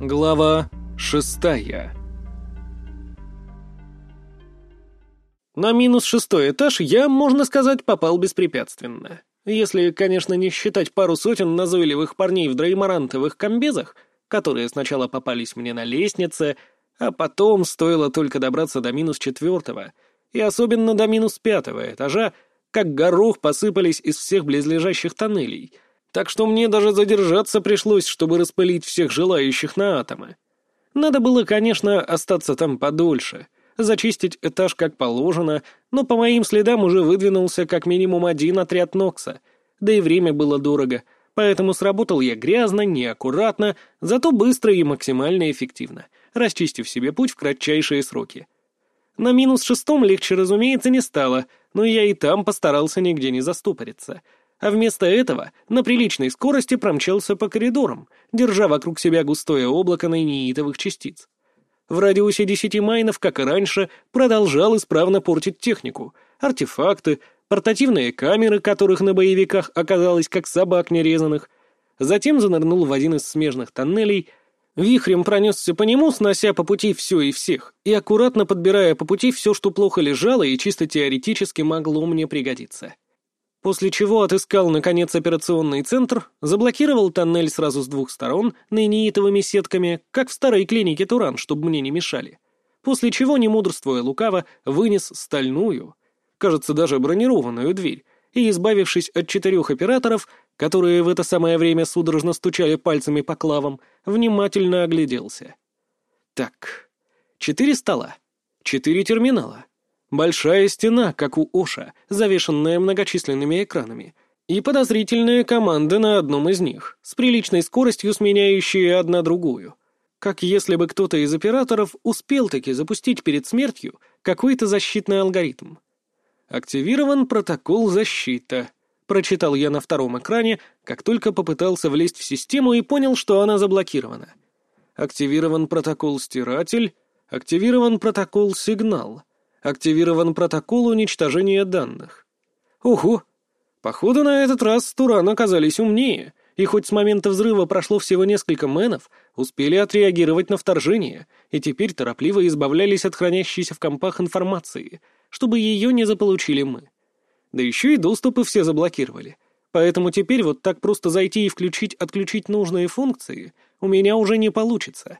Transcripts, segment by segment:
Глава шестая На минус шестой этаж я, можно сказать, попал беспрепятственно. Если, конечно, не считать пару сотен назойливых парней в дреймарантовых комбезах, которые сначала попались мне на лестнице, а потом, стоило только добраться до минус четвертого, и особенно до минус пятого этажа, как горох посыпались из всех близлежащих тоннелей — так что мне даже задержаться пришлось, чтобы распылить всех желающих на атомы. Надо было, конечно, остаться там подольше, зачистить этаж как положено, но по моим следам уже выдвинулся как минимум один отряд Нокса, да и время было дорого, поэтому сработал я грязно, неаккуратно, зато быстро и максимально эффективно, расчистив себе путь в кратчайшие сроки. На минус шестом легче, разумеется, не стало, но я и там постарался нигде не застопориться — а вместо этого на приличной скорости промчался по коридорам, держа вокруг себя густое облако нейнитовых частиц. В радиусе десяти майнов, как и раньше, продолжал исправно портить технику, артефакты, портативные камеры, которых на боевиках оказалось как собак нерезанных. Затем занырнул в один из смежных тоннелей, вихрем пронесся по нему, снося по пути все и всех, и аккуратно подбирая по пути все, что плохо лежало и чисто теоретически могло мне пригодиться. После чего отыскал, наконец, операционный центр, заблокировал тоннель сразу с двух сторон нейнитовыми сетками, как в старой клинике Туран, чтобы мне не мешали. После чего, не мудрствуя лукаво, вынес стальную, кажется, даже бронированную дверь, и, избавившись от четырех операторов, которые в это самое время судорожно стучали пальцами по клавам, внимательно огляделся. Так, четыре стола, четыре терминала, Большая стена, как у Оша, завешенная многочисленными экранами, и подозрительная команда на одном из них, с приличной скоростью сменяющие одна другую. Как если бы кто-то из операторов успел таки запустить перед смертью какой-то защитный алгоритм. «Активирован протокол защита», — прочитал я на втором экране, как только попытался влезть в систему и понял, что она заблокирована. «Активирован протокол стиратель», «Активирован протокол сигнал», Активирован протокол уничтожения данных. Ого! Походу, на этот раз Туран оказались умнее, и хоть с момента взрыва прошло всего несколько мэнов, успели отреагировать на вторжение, и теперь торопливо избавлялись от хранящейся в компах информации, чтобы ее не заполучили мы. Да еще и доступы все заблокировали. Поэтому теперь вот так просто зайти и включить-отключить нужные функции у меня уже не получится.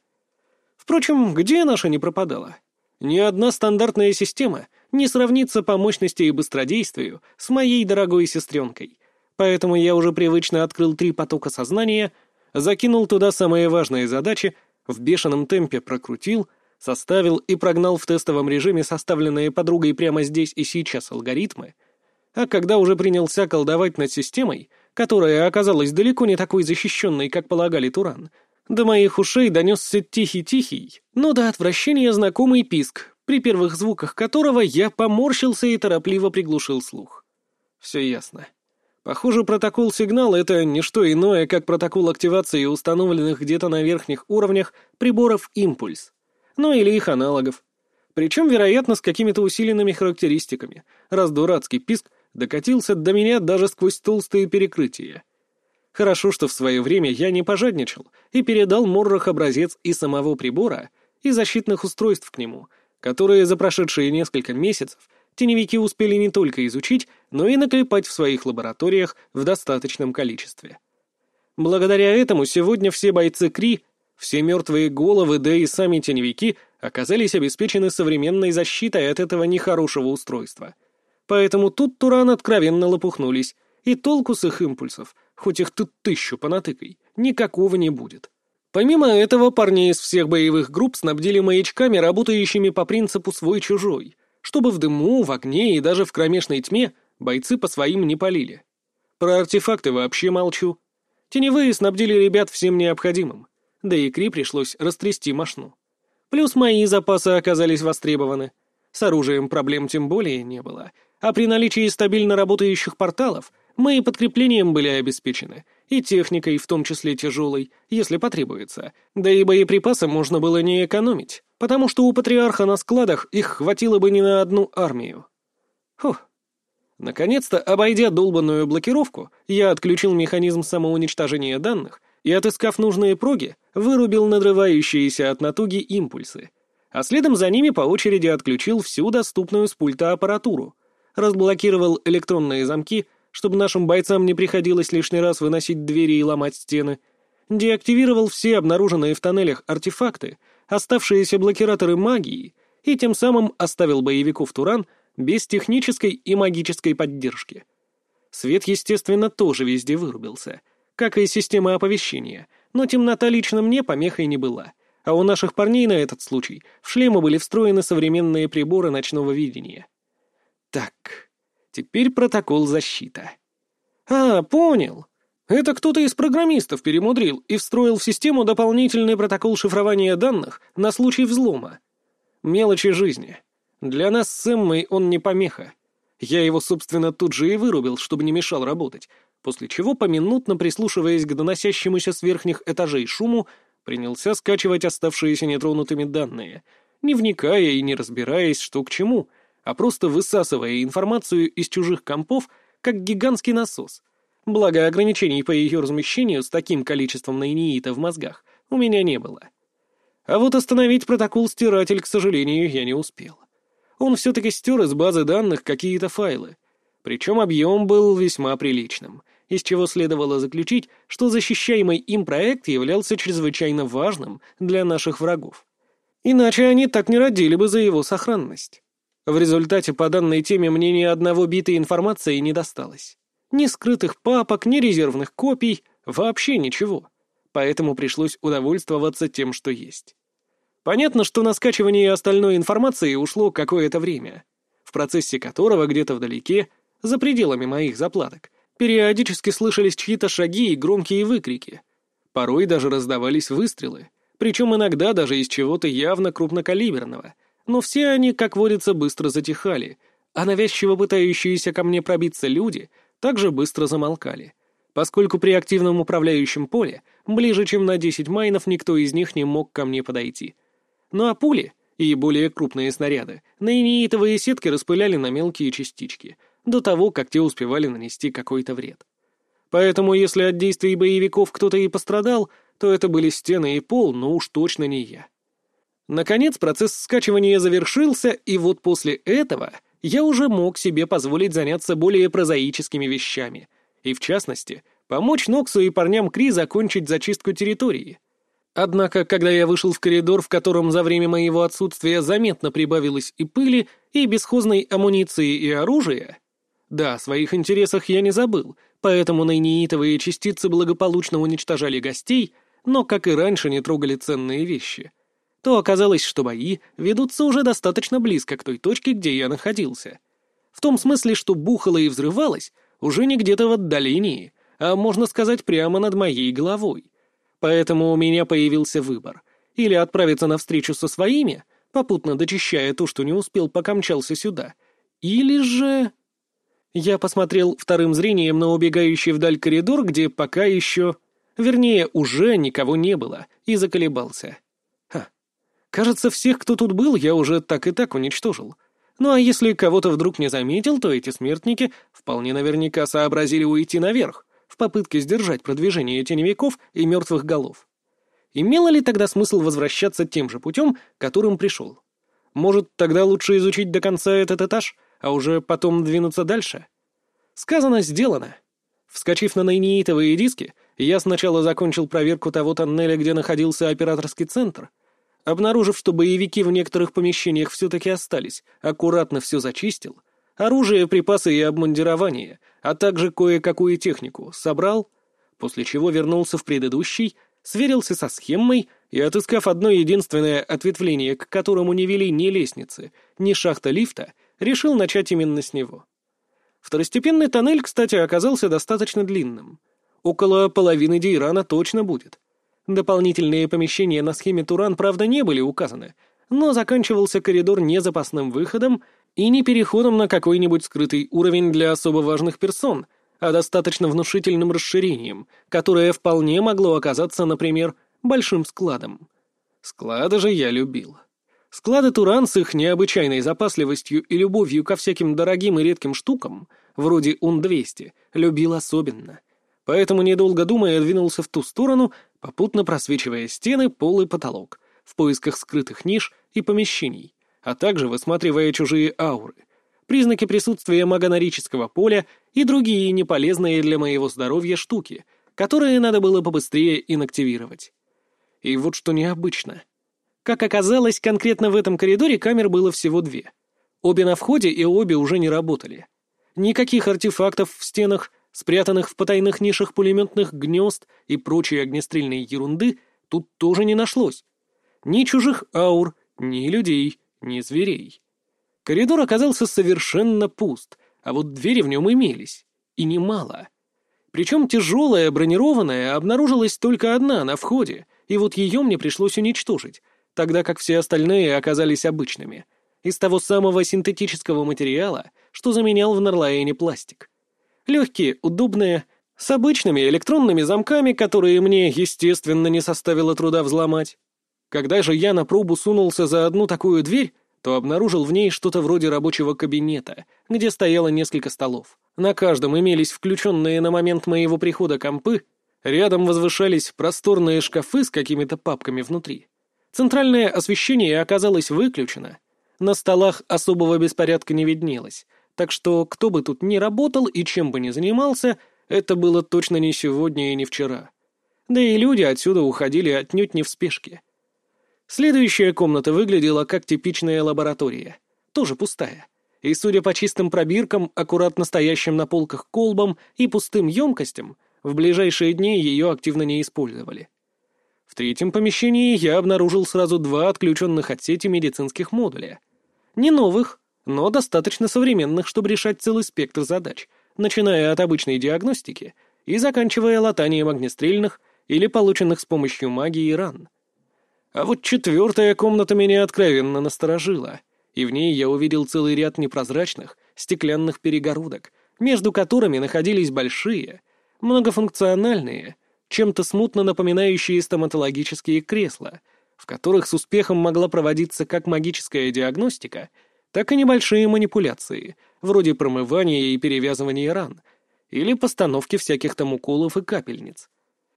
Впрочем, где наша не пропадала? Ни одна стандартная система не сравнится по мощности и быстродействию с моей дорогой сестренкой. Поэтому я уже привычно открыл три потока сознания, закинул туда самые важные задачи, в бешеном темпе прокрутил, составил и прогнал в тестовом режиме составленные подругой прямо здесь и сейчас алгоритмы, а когда уже принялся колдовать над системой, которая оказалась далеко не такой защищенной, как полагали Туран, до моих ушей донесся тихий-тихий, но до отвращения знакомый писк, при первых звуках которого я поморщился и торопливо приглушил слух. Все ясно. Похоже, протокол сигнала — это не что иное, как протокол активации установленных где-то на верхних уровнях приборов «Импульс», ну или их аналогов. Причем, вероятно, с какими-то усиленными характеристиками, раз дурацкий писк докатился до меня даже сквозь толстые перекрытия. Хорошо, что в свое время я не пожадничал и передал Моррах образец и самого прибора, и защитных устройств к нему, которые за прошедшие несколько месяцев теневики успели не только изучить, но и наклепать в своих лабораториях в достаточном количестве. Благодаря этому сегодня все бойцы Кри, все мертвые головы, да и сами теневики оказались обеспечены современной защитой от этого нехорошего устройства. Поэтому тут Туран откровенно лопухнулись, и толку с их импульсов — хоть их тут тысячу понатыкай, никакого не будет. Помимо этого, парни из всех боевых групп снабдили маячками, работающими по принципу «свой-чужой», чтобы в дыму, в огне и даже в кромешной тьме бойцы по своим не полили. Про артефакты вообще молчу. Теневые снабдили ребят всем необходимым, да и Кри пришлось растрясти мошну. Плюс мои запасы оказались востребованы. С оружием проблем тем более не было, а при наличии стабильно работающих порталов мы и подкреплением были обеспечены, и техникой, в том числе тяжелой, если потребуется. Да и боеприпасы можно было не экономить, потому что у патриарха на складах их хватило бы не на одну армию. Фух. Наконец-то, обойдя долбанную блокировку, я отключил механизм самоуничтожения данных и, отыскав нужные проги, вырубил надрывающиеся от натуги импульсы, а следом за ними по очереди отключил всю доступную с пульта аппаратуру, разблокировал электронные замки, чтобы нашим бойцам не приходилось лишний раз выносить двери и ломать стены, деактивировал все обнаруженные в тоннелях артефакты, оставшиеся блокираторы магии и тем самым оставил боевиков Туран без технической и магической поддержки. Свет, естественно, тоже везде вырубился, как и система оповещения, но темнота лично мне помехой не была, а у наших парней на этот случай в шлемы были встроены современные приборы ночного видения. Так, теперь протокол защита. А, понял. Это кто-то из программистов перемудрил и встроил в систему дополнительный протокол шифрования данных на случай взлома. Мелочи жизни. Для нас с Эммой он не помеха. Я его, собственно, тут же и вырубил, чтобы не мешал работать, после чего, поминутно прислушиваясь к доносящемуся с верхних этажей шуму, принялся скачивать оставшиеся нетронутыми данные, не вникая и не разбираясь, что к чему, а просто высасывая информацию из чужих компов, как гигантский насос. Благо, ограничений по ее размещению с таким количеством наиниита в мозгах у меня не было. А вот остановить протокол-стиратель, к сожалению, я не успел. Он все-таки стер из базы данных какие-то файлы. Причем объем был весьма приличным, из чего следовало заключить, что защищаемый им проект являлся чрезвычайно важным для наших врагов. Иначе они так не родили бы за его сохранность. В результате по данной теме мне ни одного бита информации не досталось. Ни скрытых папок, ни резервных копий, вообще ничего. Поэтому пришлось удовольствоваться тем, что есть. Понятно, что на скачивание остальной информации ушло какое-то время, в процессе которого где-то вдалеке, за пределами моих заплаток, периодически слышались чьи-то шаги и громкие выкрики. Порой даже раздавались выстрелы, причем иногда даже из чего-то явно крупнокалиберного, но все они, как водится, быстро затихали, а навязчиво пытающиеся ко мне пробиться люди также быстро замолкали, поскольку при активном управляющем поле ближе, чем на 10 майнов, никто из них не мог ко мне подойти — ну а пули и более крупные снаряды наиниитовые сетки распыляли на мелкие частички, до того, как те успевали нанести какой-то вред. Поэтому если от действий боевиков кто-то и пострадал, то это были стены и пол, но уж точно не я. Наконец процесс скачивания завершился, и вот после этого я уже мог себе позволить заняться более прозаическими вещами, и в частности, помочь Ноксу и парням Кри закончить зачистку территории — Однако, когда я вышел в коридор, в котором за время моего отсутствия заметно прибавилось и пыли, и бесхозной амуниции и оружия... Да, о своих интересах я не забыл, поэтому наиниитовые частицы благополучно уничтожали гостей, но, как и раньше, не трогали ценные вещи. То оказалось, что бои ведутся уже достаточно близко к той точке, где я находился. В том смысле, что бухало и взрывалось уже не где-то в отдалении, а, можно сказать, прямо над моей головой — Поэтому у меня появился выбор. Или отправиться на встречу со своими, попутно дочищая то, что не успел, пока мчался сюда. Или же... Я посмотрел вторым зрением на убегающий вдаль коридор, где пока еще... Вернее, уже никого не было, и заколебался. Кажется, всех, кто тут был, я уже так и так уничтожил. Ну а если кого-то вдруг не заметил, то эти смертники вполне наверняка сообразили уйти наверх в попытке сдержать продвижение теневиков и мертвых голов. Имело ли тогда смысл возвращаться тем же путем, которым пришел? Может, тогда лучше изучить до конца этот этаж, а уже потом двинуться дальше? Сказано, сделано. Вскочив на наиниитовые диски, я сначала закончил проверку того тоннеля, где находился операторский центр. Обнаружив, что боевики в некоторых помещениях все-таки остались, аккуратно все зачистил, оружие, припасы и обмундирование, а также кое-какую технику собрал, после чего вернулся в предыдущий, сверился со схемой и, отыскав одно единственное ответвление, к которому не вели ни лестницы, ни шахта лифта, решил начать именно с него. Второстепенный тоннель, кстати, оказался достаточно длинным. Около половины Дейрана точно будет. Дополнительные помещения на схеме Туран, правда, не были указаны, но заканчивался коридор не запасным выходом и не переходом на какой-нибудь скрытый уровень для особо важных персон, а достаточно внушительным расширением, которое вполне могло оказаться, например, большим складом. Склады же я любил. Склады Туран с их необычайной запасливостью и любовью ко всяким дорогим и редким штукам, вроде Ун-200, любил особенно. поэтому, недолго думая, двинулся в ту сторону, попутно просвечивая стены, пол и потолок, в поисках скрытых ниш и помещений, а также высматривая чужие ауры, признаки присутствия магонорического поля и другие неполезные для моего здоровья штуки, которые надо было побыстрее инактивировать. И вот что необычно. Как оказалось, конкретно в этом коридоре камер было всего две. Обе на входе и обе уже не работали. Никаких артефактов в стенах, спрятанных в потайных нишах пулеметных гнезд и прочей огнестрельной ерунды тут тоже не нашлось. Ни чужих аур, ни людей, ни зверей. Коридор оказался совершенно пуст, а вот двери в нем имелись. И немало. Причем тяжелая, бронированная, обнаружилась только одна на входе, и вот ее мне пришлось уничтожить, тогда как все остальные оказались обычными, из того самого синтетического материала, что заменял в Нарлаэне пластик. Легкие, удобные, с обычными электронными замками, которые мне, естественно, не составило труда взломать. Когда же я на пробу сунулся за одну такую дверь, то обнаружил в ней что-то вроде рабочего кабинета, где стояло несколько столов. На каждом имелись включенные на момент моего прихода компы, рядом возвышались просторные шкафы с какими-то папками внутри. Центральное освещение оказалось выключено. На столах особого беспорядка не виднелось, так что кто бы тут ни работал и чем бы ни занимался, это было точно не сегодня и не вчера. Да и люди отсюда уходили отнюдь не в спешке. Следующая комната выглядела как типичная лаборатория, тоже пустая. И, судя по чистым пробиркам, аккуратно стоящим на полках колбам и пустым емкостям, в ближайшие дни ее активно не использовали. В третьем помещении я обнаружил сразу два отключенных от сети медицинских модуля. Не новых, но достаточно современных, чтобы решать целый спектр задач, начиная от обычной диагностики и заканчивая латанием огнестрельных или полученных с помощью магии ран. А вот четвертая комната меня откровенно насторожила, и в ней я увидел целый ряд непрозрачных стеклянных перегородок, между которыми находились большие, многофункциональные, чем-то смутно напоминающие стоматологические кресла, в которых с успехом могла проводиться как магическая диагностика — так и небольшие манипуляции, вроде промывания и перевязывания ран, или постановки всяких там уколов и капельниц.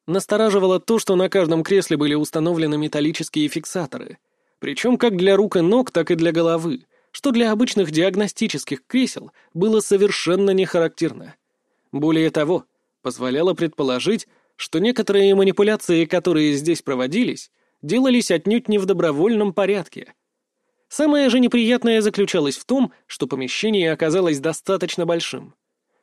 Настораживало то, что на каждом кресле были установлены металлические фиксаторы, причем как для рук и ног, так и для головы, что для обычных диагностических кресел было совершенно не характерно. Более того, позволяло предположить, что некоторые манипуляции, которые здесь проводились, делались отнюдь не в добровольном порядке — Самое же неприятное заключалось в том, что помещение оказалось достаточно большим.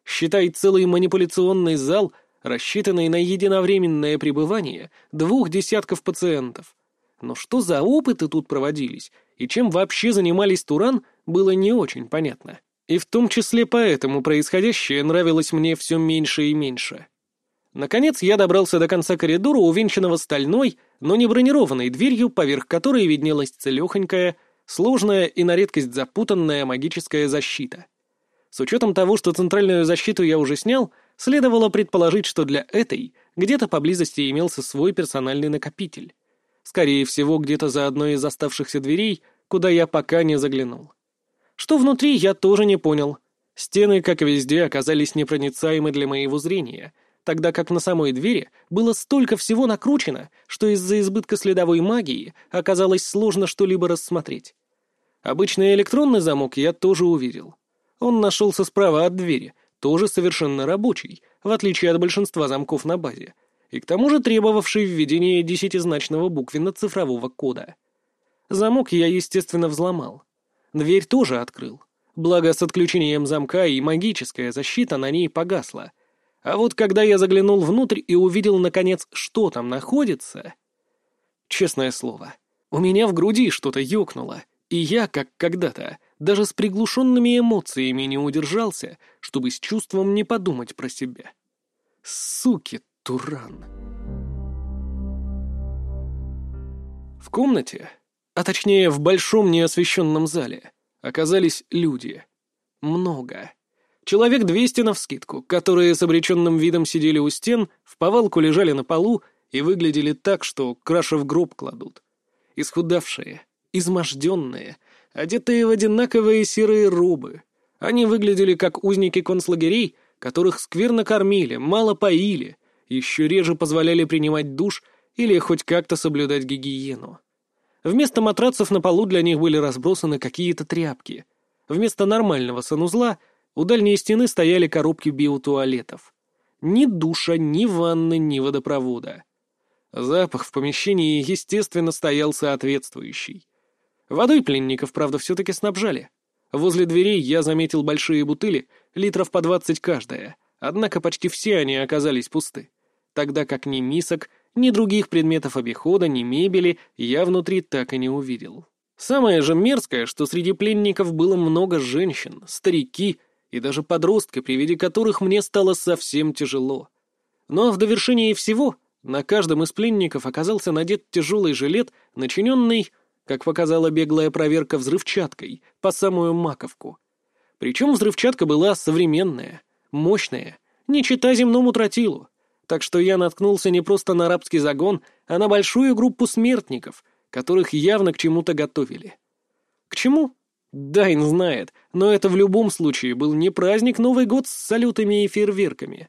Считай целый манипуляционный зал, рассчитанный на единовременное пребывание двух десятков пациентов. Но что за опыты тут проводились, и чем вообще занимались Туран, было не очень понятно. И в том числе поэтому происходящее нравилось мне все меньше и меньше. Наконец я добрался до конца коридора, увенчанного стальной, но не бронированной дверью, поверх которой виднелась целехонькая, Сложная и на редкость запутанная магическая защита. С учетом того, что центральную защиту я уже снял, следовало предположить, что для этой где-то поблизости имелся свой персональный накопитель. Скорее всего, где-то за одной из оставшихся дверей, куда я пока не заглянул. Что внутри, я тоже не понял. Стены, как и везде, оказались непроницаемы для моего зрения, тогда как на самой двери было столько всего накручено, что из-за избытка следовой магии оказалось сложно что-либо рассмотреть. Обычный электронный замок я тоже увидел. Он нашелся справа от двери, тоже совершенно рабочий, в отличие от большинства замков на базе, и к тому же требовавший введения десятизначного буквенно-цифрового кода. Замок я, естественно, взломал. Дверь тоже открыл. Благо, с отключением замка и магическая защита на ней погасла. А вот когда я заглянул внутрь и увидел, наконец, что там находится... Честное слово, у меня в груди что-то ёкнуло, и я, как когда-то, даже с приглушенными эмоциями не удержался, чтобы с чувством не подумать про себя. Суки, Туран. В комнате, а точнее в большом неосвещенном зале, оказались люди. Много. Человек двести навскидку, которые с обреченным видом сидели у стен, в повалку лежали на полу и выглядели так, что краши в гроб кладут. Исхудавшие, изможденные, одетые в одинаковые серые робы. Они выглядели как узники концлагерей, которых скверно кормили, мало поили, еще реже позволяли принимать душ или хоть как-то соблюдать гигиену. Вместо матрацев на полу для них были разбросаны какие-то тряпки. Вместо нормального санузла у дальней стены стояли коробки биотуалетов. Ни душа, ни ванны, ни водопровода. Запах в помещении, естественно, стоял соответствующий. Водой пленников, правда, все-таки снабжали. Возле дверей я заметил большие бутыли, литров по двадцать каждая, однако почти все они оказались пусты, тогда как ни мисок, ни других предметов обихода, ни мебели я внутри так и не увидел. Самое же мерзкое, что среди пленников было много женщин, старики и даже подростки, при виде которых мне стало совсем тяжело. Но в довершении всего на каждом из пленников оказался надет тяжелый жилет, начиненный как показала беглая проверка взрывчаткой, по самую маковку. Причем взрывчатка была современная, мощная, не чита земному тротилу. Так что я наткнулся не просто на арабский загон, а на большую группу смертников, которых явно к чему-то готовили. К чему? Дайн знает, но это в любом случае был не праздник Новый год с салютами и фейерверками.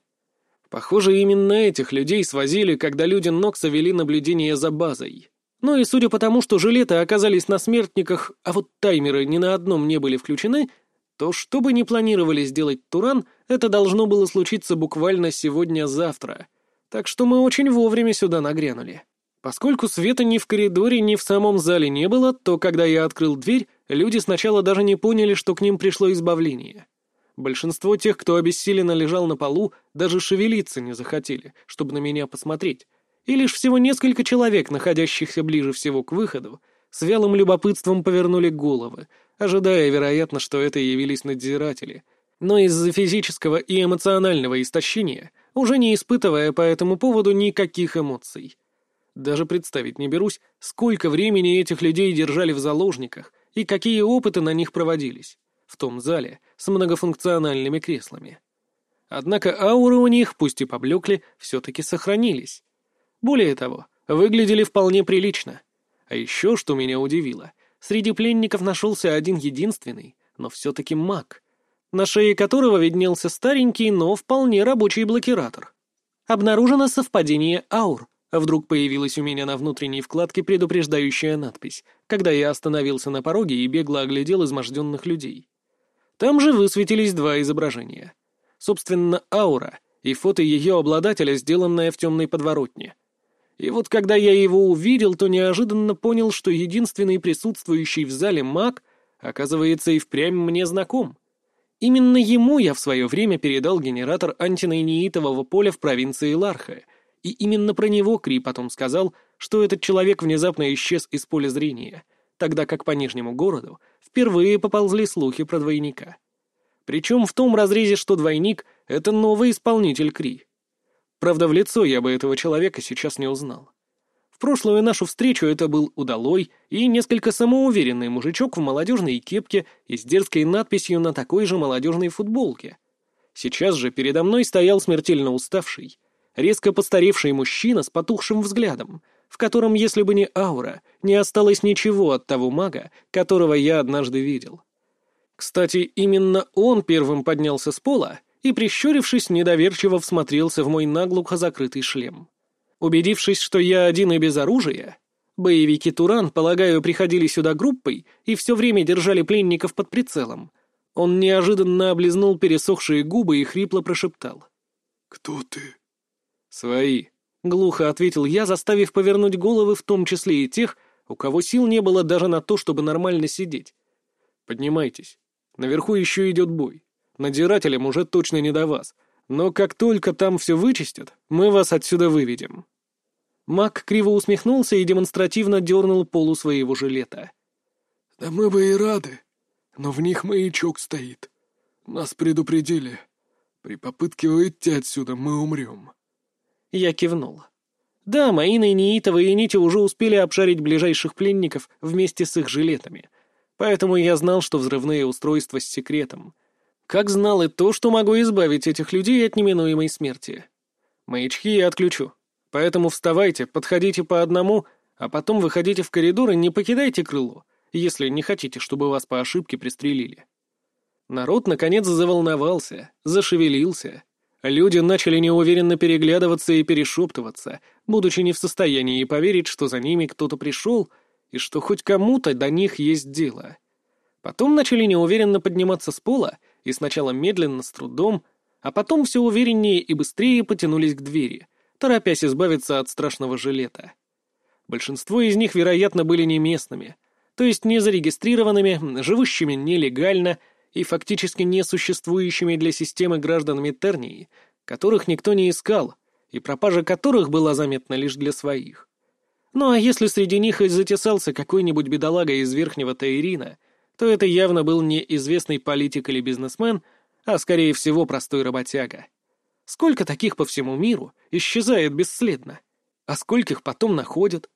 Похоже, именно этих людей свозили, когда люди Нокса вели наблюдение за базой. Ну и судя по тому, что жилеты оказались на смертниках, а вот таймеры ни на одном не были включены, то что бы ни планировали сделать Туран, это должно было случиться буквально сегодня-завтра. Так что мы очень вовремя сюда нагрянули. Поскольку света ни в коридоре, ни в самом зале не было, то когда я открыл дверь, люди сначала даже не поняли, что к ним пришло избавление. Большинство тех, кто обессиленно лежал на полу, даже шевелиться не захотели, чтобы на меня посмотреть, и лишь всего несколько человек, находящихся ближе всего к выходу, с вялым любопытством повернули головы, ожидая, вероятно, что это явились надзиратели, но из-за физического и эмоционального истощения, уже не испытывая по этому поводу никаких эмоций. Даже представить не берусь, сколько времени этих людей держали в заложниках и какие опыты на них проводились в том зале с многофункциональными креслами. Однако ауры у них, пусть и поблекли, все-таки сохранились. Более того, выглядели вполне прилично. А еще, что меня удивило, среди пленников нашелся один единственный, но все-таки маг, на шее которого виднелся старенький, но вполне рабочий блокиратор. Обнаружено совпадение аур. Вдруг появилась у меня на внутренней вкладке предупреждающая надпись, когда я остановился на пороге и бегло оглядел изможденных людей. Там же высветились два изображения. Собственно, аура и фото ее обладателя, сделанное в темной подворотне. И вот когда я его увидел, то неожиданно понял, что единственный присутствующий в зале маг, оказывается, и впрямь мне знаком. Именно ему я в свое время передал генератор антинейнеитового поля в провинции Ларха, и именно про него Кри потом сказал, что этот человек внезапно исчез из поля зрения, тогда как по Нижнему городу впервые поползли слухи про двойника. Причем в том разрезе, что двойник — это новый исполнитель Кри. Правда, в лицо я бы этого человека сейчас не узнал. В прошлую нашу встречу это был удалой и несколько самоуверенный мужичок в молодежной кепке и с дерзкой надписью на такой же молодежной футболке. Сейчас же передо мной стоял смертельно уставший, резко постаревший мужчина с потухшим взглядом, в котором, если бы не аура, не осталось ничего от того мага, которого я однажды видел. Кстати, именно он первым поднялся с пола и, прищурившись, недоверчиво всмотрелся в мой наглухо закрытый шлем. Убедившись, что я один и без оружия, боевики Туран, полагаю, приходили сюда группой и все время держали пленников под прицелом, он неожиданно облизнул пересохшие губы и хрипло прошептал. «Кто ты?» «Свои», — глухо ответил я, заставив повернуть головы в том числе и тех, у кого сил не было даже на то, чтобы нормально сидеть. «Поднимайтесь. Наверху еще идет бой. Надзирателям уже точно не до вас. Но как только там все вычистят, мы вас отсюда выведем». Мак криво усмехнулся и демонстративно дернул полу своего жилета. «Да мы бы и рады, но в них маячок стоит. Нас предупредили. При попытке выйти отсюда мы умрем». Я кивнул. Да, мои нейнеитовые нити уже успели обшарить ближайших пленников вместе с их жилетами, поэтому я знал, что взрывные устройства с секретом — как знал и то, что могу избавить этих людей от неминуемой смерти. Маячки я отключу. Поэтому вставайте, подходите по одному, а потом выходите в коридор и не покидайте крыло, если не хотите, чтобы вас по ошибке пристрелили. Народ, наконец, заволновался, зашевелился. Люди начали неуверенно переглядываться и перешептываться, будучи не в состоянии поверить, что за ними кто-то пришел и что хоть кому-то до них есть дело. Потом начали неуверенно подниматься с пола и сначала медленно, с трудом, а потом все увереннее и быстрее потянулись к двери, торопясь избавиться от страшного жилета. Большинство из них, вероятно, были не местными, то есть не зарегистрированными, живущими нелегально и фактически несуществующими для системы гражданами Тернии, которых никто не искал, и пропажа которых была заметна лишь для своих. Ну а если среди них и затесался какой-нибудь бедолага из Верхнего Таирина, то это явно был не известный политик или бизнесмен, а, скорее всего, простой работяга. Сколько таких по всему миру исчезает бесследно? А скольких потом находят?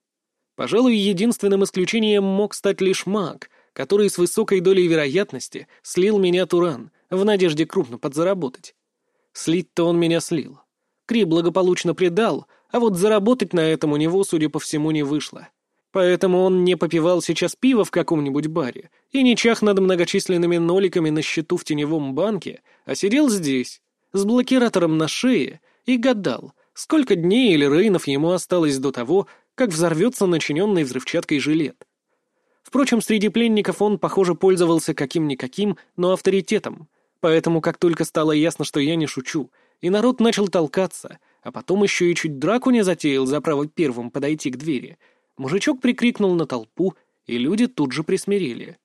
Пожалуй, единственным исключением мог стать лишь маг, который с высокой долей вероятности слил меня Туран, в надежде крупно подзаработать. Слить-то он меня слил. Кри благополучно предал, а вот заработать на этом у него, судя по всему, не вышло. Поэтому он не попивал сейчас пиво в каком-нибудь баре и не чах над многочисленными ноликами на счету в теневом банке, а сидел здесь, с блокиратором на шее, и гадал, сколько дней или рейнов ему осталось до того, как взорвется начиненный взрывчаткой жилет. Впрочем, среди пленников он, похоже, пользовался каким-никаким, но авторитетом, поэтому как только стало ясно, что я не шучу, и народ начал толкаться, а потом еще и чуть драку не затеял за право первым подойти к двери, мужичок прикрикнул на толпу, и люди тут же присмирели.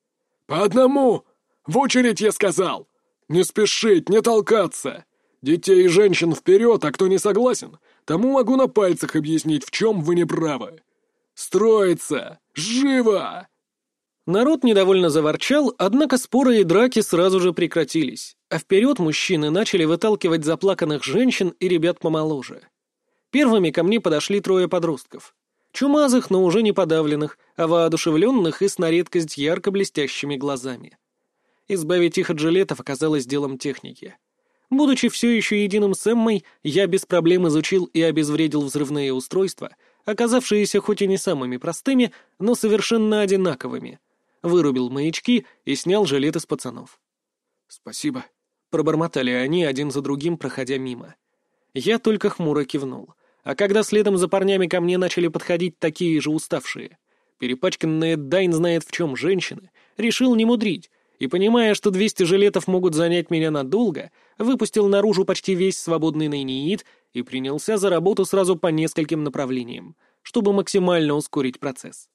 «По одному! В очередь, я сказал! Не спешить, не толкаться! Детей и женщин вперед, а кто не согласен, тому могу на пальцах объяснить, в чем вы не правы! Строится! Живо!» Народ недовольно заворчал, однако споры и драки сразу же прекратились, а вперед мужчины начали выталкивать заплаканных женщин и ребят помоложе. Первыми ко мне подошли трое подростков. Чумазых, но уже не подавленных, а воодушевленных и с на редкость ярко блестящими глазами. Избавить их от жилетов оказалось делом техники. Будучи все еще единым с Эммой, я без проблем изучил и обезвредил взрывные устройства, оказавшиеся хоть и не самыми простыми, но совершенно одинаковыми — вырубил маячки и снял жилеты с пацанов. «Спасибо», — пробормотали они один за другим, проходя мимо. Я только хмуро кивнул, а когда следом за парнями ко мне начали подходить такие же уставшие, перепачканные Дайн знает в чем женщины, решил не мудрить, и, понимая, что 200 жилетов могут занять меня надолго, выпустил наружу почти весь свободный нейниит и принялся за работу сразу по нескольким направлениям, чтобы максимально ускорить процесс.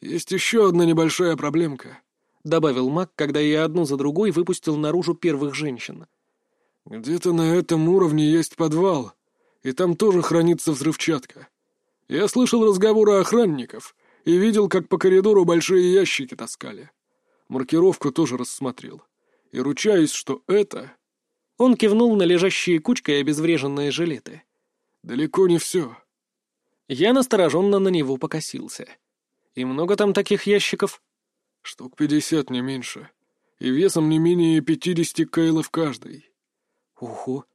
«Есть еще одна небольшая проблемка», — добавил маг, когда я одну за другой выпустил наружу первых женщин. «Где-то на этом уровне есть подвал, и там тоже хранится взрывчатка. Я слышал разговоры охранников и видел, как по коридору большие ящики таскали. Маркировку тоже рассмотрел. И ручаюсь, что это...» Он кивнул на лежащие кучкой обезвреженные жилеты. «Далеко не все». Я настороженно на него покосился. И много там таких ящиков? Штук пятьдесят, не меньше. И весом не менее пятидесяти кейлов каждый. Ого.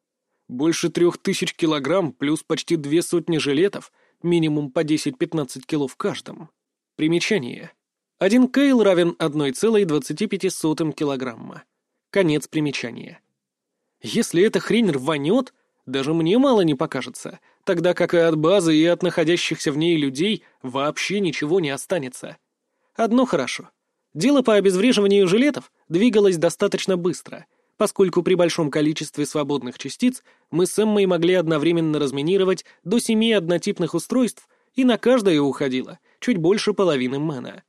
Больше трех тысяч килограмм, плюс почти две сотни жилетов, минимум по 10-15 кило в каждом. Примечание. Один кейл равен 1,25 килограмма. Конец примечания. Если эта хрень рванет, даже мне мало не покажется, тогда как и от базы, и от находящихся в ней людей вообще ничего не останется. Одно хорошо. Дело по обезвреживанию жилетов двигалось достаточно быстро, поскольку при большом количестве свободных частиц мы с Эммой могли одновременно разминировать до семи однотипных устройств, и на каждое уходило чуть больше половины мана.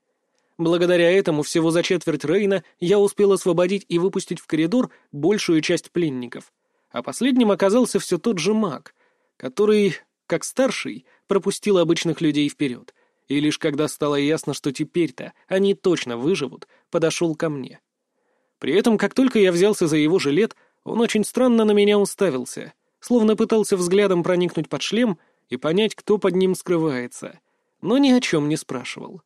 Благодаря этому всего за четверть Рейна я успел освободить и выпустить в коридор большую часть пленников, а последним оказался все тот же маг — который, как старший, пропустил обычных людей вперед, и лишь когда стало ясно, что теперь-то они точно выживут, подошел ко мне. При этом, как только я взялся за его жилет, он очень странно на меня уставился, словно пытался взглядом проникнуть под шлем и понять, кто под ним скрывается, но ни о чем не спрашивал.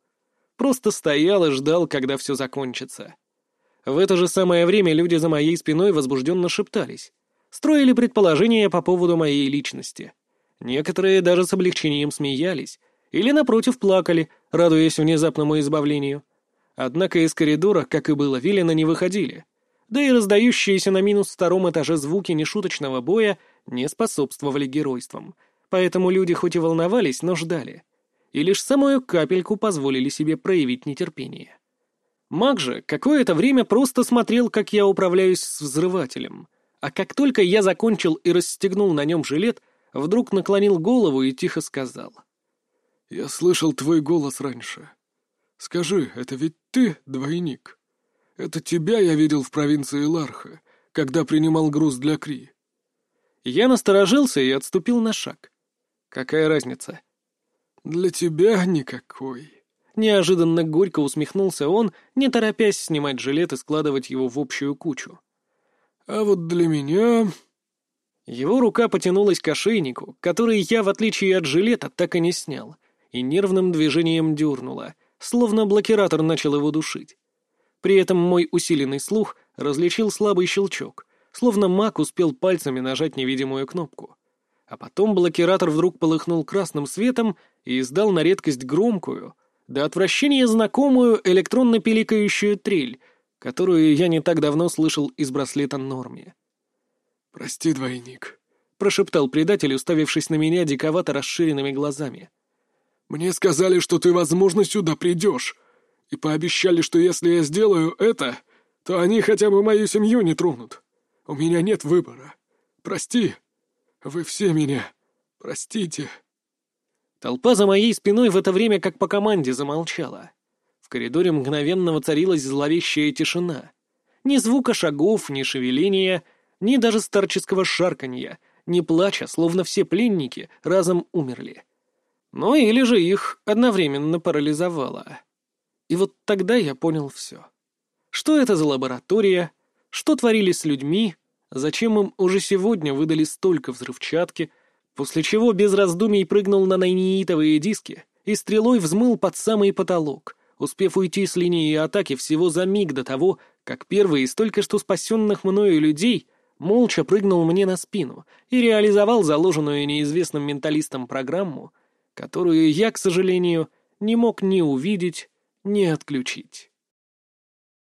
Просто стоял и ждал, когда все закончится. В это же самое время люди за моей спиной возбужденно шептались строили предположения по поводу моей личности. Некоторые даже с облегчением смеялись или, напротив, плакали, радуясь внезапному избавлению. Однако из коридора, как и было велено, не выходили. да и раздающиеся на минус втором этаже звуки нешуточного боя не способствовали геройствам, поэтому люди хоть и волновались, но ждали. И лишь самую капельку позволили себе проявить нетерпение. Маг же какое-то время просто смотрел, как я управляюсь с взрывателем, а как только я закончил и расстегнул на нем жилет, вдруг наклонил голову и тихо сказал. «Я слышал твой голос раньше. Скажи, это ведь ты двойник?» Это тебя я видел в провинции Ларха, когда принимал груз для Кри. Я насторожился и отступил на шаг. Какая разница? Для тебя никакой. Неожиданно горько усмехнулся он, не торопясь снимать жилет и складывать его в общую кучу. А вот для меня... Его рука потянулась к ошейнику, который я, в отличие от жилета, так и не снял, и нервным движением дернула, словно блокиратор начал его душить. При этом мой усиленный слух различил слабый щелчок, словно маг успел пальцами нажать невидимую кнопку. А потом блокиратор вдруг полыхнул красным светом и издал на редкость громкую, до отвращения знакомую электронно пиликающую трель, которую я не так давно слышал из браслета Норме. «Прости, двойник», — прошептал предатель, уставившись на меня диковато расширенными глазами. «Мне сказали, что ты, возможно, сюда придешь и пообещали, что если я сделаю это, то они хотя бы мою семью не тронут. У меня нет выбора. Прости. Вы все меня. Простите». Толпа за моей спиной в это время как по команде замолчала. В коридоре мгновенно воцарилась зловещая тишина. Ни звука шагов, ни шевеления, ни даже старческого шарканья, ни плача, словно все пленники разом умерли. Ну или же их одновременно парализовало. И вот тогда я понял все. Что это за лаборатория, что творили с людьми, зачем им уже сегодня выдали столько взрывчатки, после чего без раздумий прыгнул на найнеитовые диски и стрелой взмыл под самый потолок, успев уйти с линии атаки всего за миг до того, как первый из только что спасенных мною людей молча прыгнул мне на спину и реализовал заложенную неизвестным менталистом программу, которую я, к сожалению, не мог ни увидеть, не отключить.